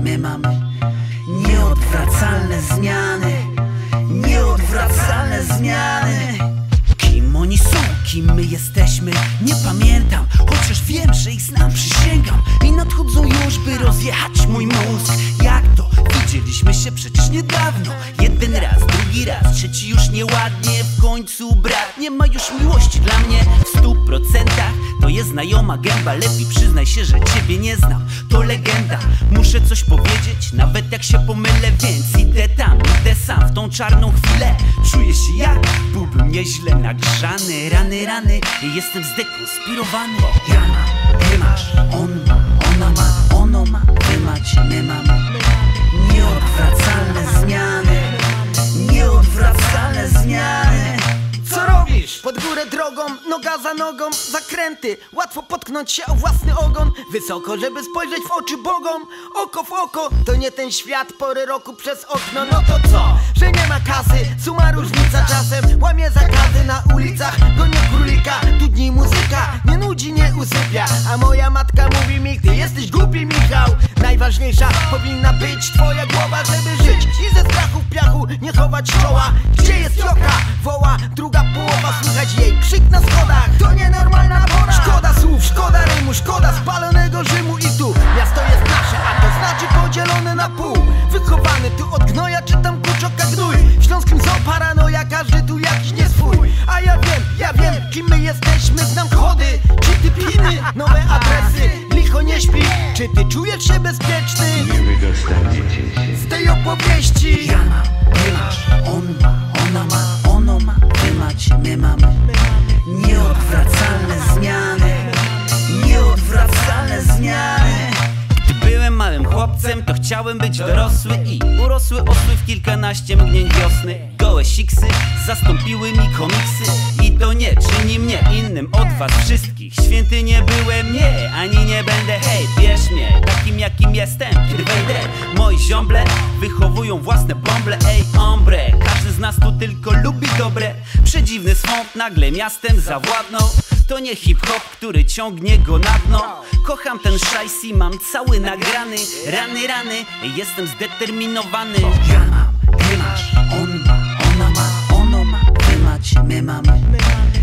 my mamy Nieodwracalne zmiany Nieodwracalne zmiany. Kim oni są, kim my jesteśmy? Nie pamiętam, chociaż wiem, że ich znam, przysięgam. I nadchodzą już, by rozjechać mój mózg. Jak to? Widzieliśmy się przecież niedawno trzeci już nieładnie W końcu brat, nie ma już miłości dla mnie W stu procentach. To jest znajoma gęba Lepiej przyznaj się, że ciebie nie znam. To legenda, muszę coś powiedzieć Nawet jak się pomylę, więc idę tam Idę sam w tą czarną chwilę. Czuję się jak byłbym nieźle nagrzany. Rany, rany, jestem zdekonspirowany. Ja mam, ty masz, on górę drogą, noga za nogą, zakręty. Łatwo potknąć się o własny ogon. Wysoko, żeby spojrzeć w oczy Bogom. Oko w oko, to nie ten świat Pory roku przez okno, no to co? Że nie ma kasy, suma różnica czasem. Łamie zakazy na ulicach, gonię królika. Tu dni muzyka, nie nudzi, nie usypia. A moja matka mówi mi, ty jesteś głupi Michał. Najważniejsza powinna być twoja głowa, żeby żyć. I ze strachu w piachu nie chować czoła połowa, słychać jej krzyk na schodach. To nienormalna pora. Szkoda słów, szkoda rymu, szkoda spalonego Rzymu. I tu miasto jest nasze, a to znaczy podzielone na pół. Wychowany tu od gnoja, czytam kurczoka gnój? W śląskim są paranoja, każdy tu jakiś nie swój. A ja wiem, ja wiem, kim my jesteśmy, znam kody Czy ty piny, nowe adresy, licho nie śpi. Czy ty czujesz się bezpieczny? Nie wydostaniecie się. z tej opowieści? Ja mam, ty masz, on ma, ona ma Macie, my mamy Nieodwracalne zmiany. Nieodwracalne zmiany. Gdy byłem małym chłopcem, to chciałem być dorosły I urosły osły w kilkanaście mgnień wiosny Gołe siksy zastąpiły mi komiksy. I to nie czyni mnie innym od was wszystkich. Święty nie byłem, nie, ani nie będę. Hej, bierz mnie, takim jakim jestem, kiedy wejdę. Moi ziomble wychowują własne bąble. Ej, ombre, każdy z nas tu tylko lubi dobre. Przedziwny swąd nagle miastem zawładnął. To nie hip-hop, który ciągnie go na dno. Kocham ten szajs i mam cały nagrany. Rany, rany, jestem zdeterminowany. Ja mam, ty masz, She me mami.